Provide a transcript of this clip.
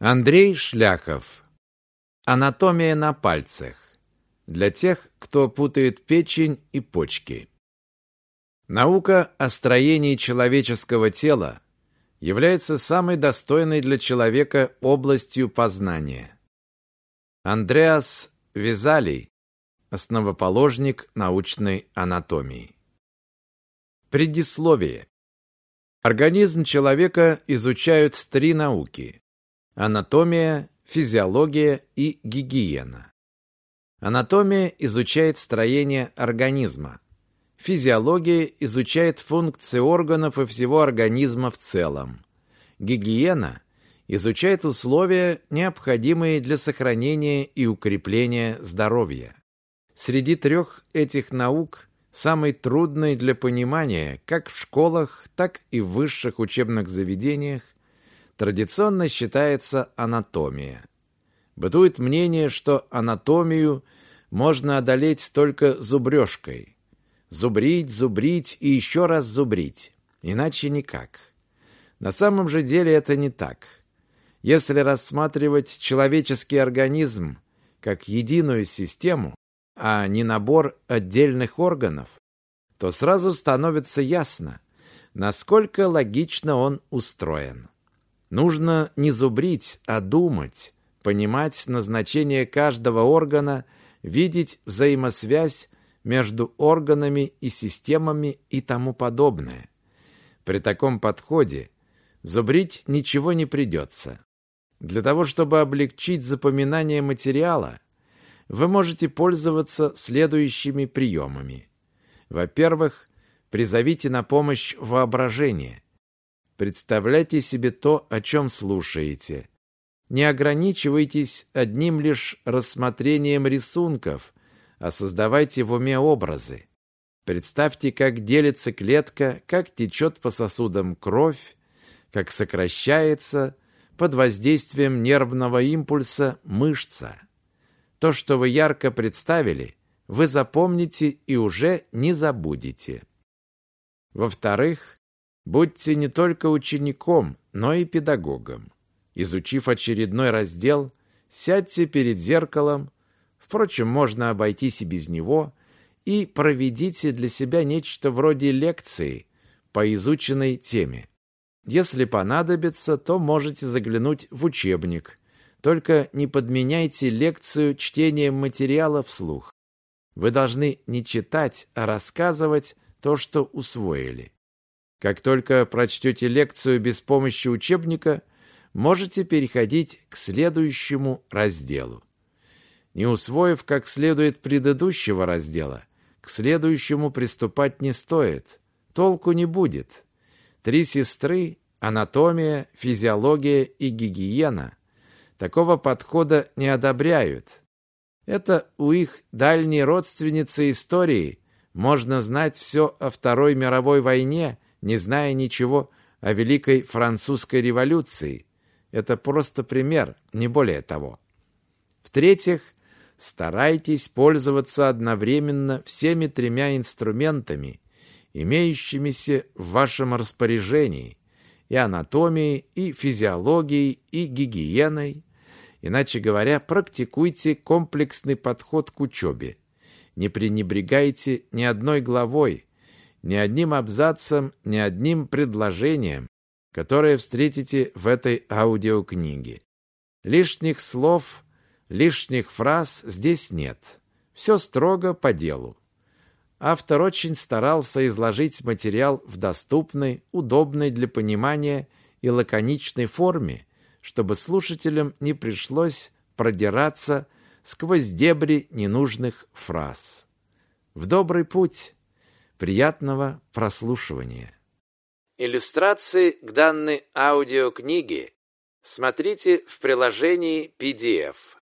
Андрей Шляхов. Анатомия на пальцах. Для тех, кто путает печень и почки. Наука о строении человеческого тела является самой достойной для человека областью познания. Андреас Визалий, основоположник научной анатомии. Предисловие. Организм человека изучают три науки – анатомия, физиология и гигиена. Анатомия изучает строение организма. Физиология изучает функции органов и всего организма в целом. Гигиена изучает условия, необходимые для сохранения и укрепления здоровья. Среди трех этих наук самой трудной для понимания как в школах, так и в высших учебных заведениях традиционно считается анатомия. Бытует мнение, что анатомию можно одолеть только зубрежкой. Зубрить, зубрить и еще раз зубрить. Иначе никак. На самом же деле это не так. Если рассматривать человеческий организм как единую систему, а не набор отдельных органов, то сразу становится ясно, насколько логично он устроен. Нужно не зубрить, а думать, понимать назначение каждого органа, видеть взаимосвязь между органами и системами и тому подобное. При таком подходе зубрить ничего не придется. Для того, чтобы облегчить запоминание материала, вы можете пользоваться следующими приемами. Во-первых, призовите на помощь воображение. Представляйте себе то, о чем слушаете. Не ограничивайтесь одним лишь рассмотрением рисунков, а создавайте в уме образы. Представьте, как делится клетка, как течет по сосудам кровь, как сокращается под воздействием нервного импульса мышца. То, что вы ярко представили, вы запомните и уже не забудете. Во-вторых, будьте не только учеником, но и педагогом. Изучив очередной раздел, сядьте перед зеркалом, Впрочем, можно обойтись и без него, и проведите для себя нечто вроде лекции по изученной теме. Если понадобится, то можете заглянуть в учебник. Только не подменяйте лекцию чтением материала вслух. Вы должны не читать, а рассказывать то, что усвоили. Как только прочтете лекцию без помощи учебника, можете переходить к следующему разделу. Не усвоив как следует предыдущего раздела, к следующему приступать не стоит. Толку не будет. Три сестры – анатомия, физиология и гигиена – такого подхода не одобряют. Это у их дальней родственницы истории. Можно знать все о Второй мировой войне, не зная ничего о Великой Французской революции. Это просто пример, не более того. В-третьих, старайтесь пользоваться одновременно всеми тремя инструментами, имеющимися в вашем распоряжении, и анатомией, и физиологией, и гигиеной. Иначе говоря, практикуйте комплексный подход к учебе. Не пренебрегайте ни одной главой, ни одним абзацем, ни одним предложением, которое встретите в этой аудиокниге. Лишних слов Лишних фраз здесь нет. Все строго по делу. Автор очень старался изложить материал в доступной, удобной для понимания и лаконичной форме, чтобы слушателям не пришлось продираться сквозь дебри ненужных фраз. В добрый путь! Приятного прослушивания! Иллюстрации к данной аудиокниге смотрите в приложении PDF.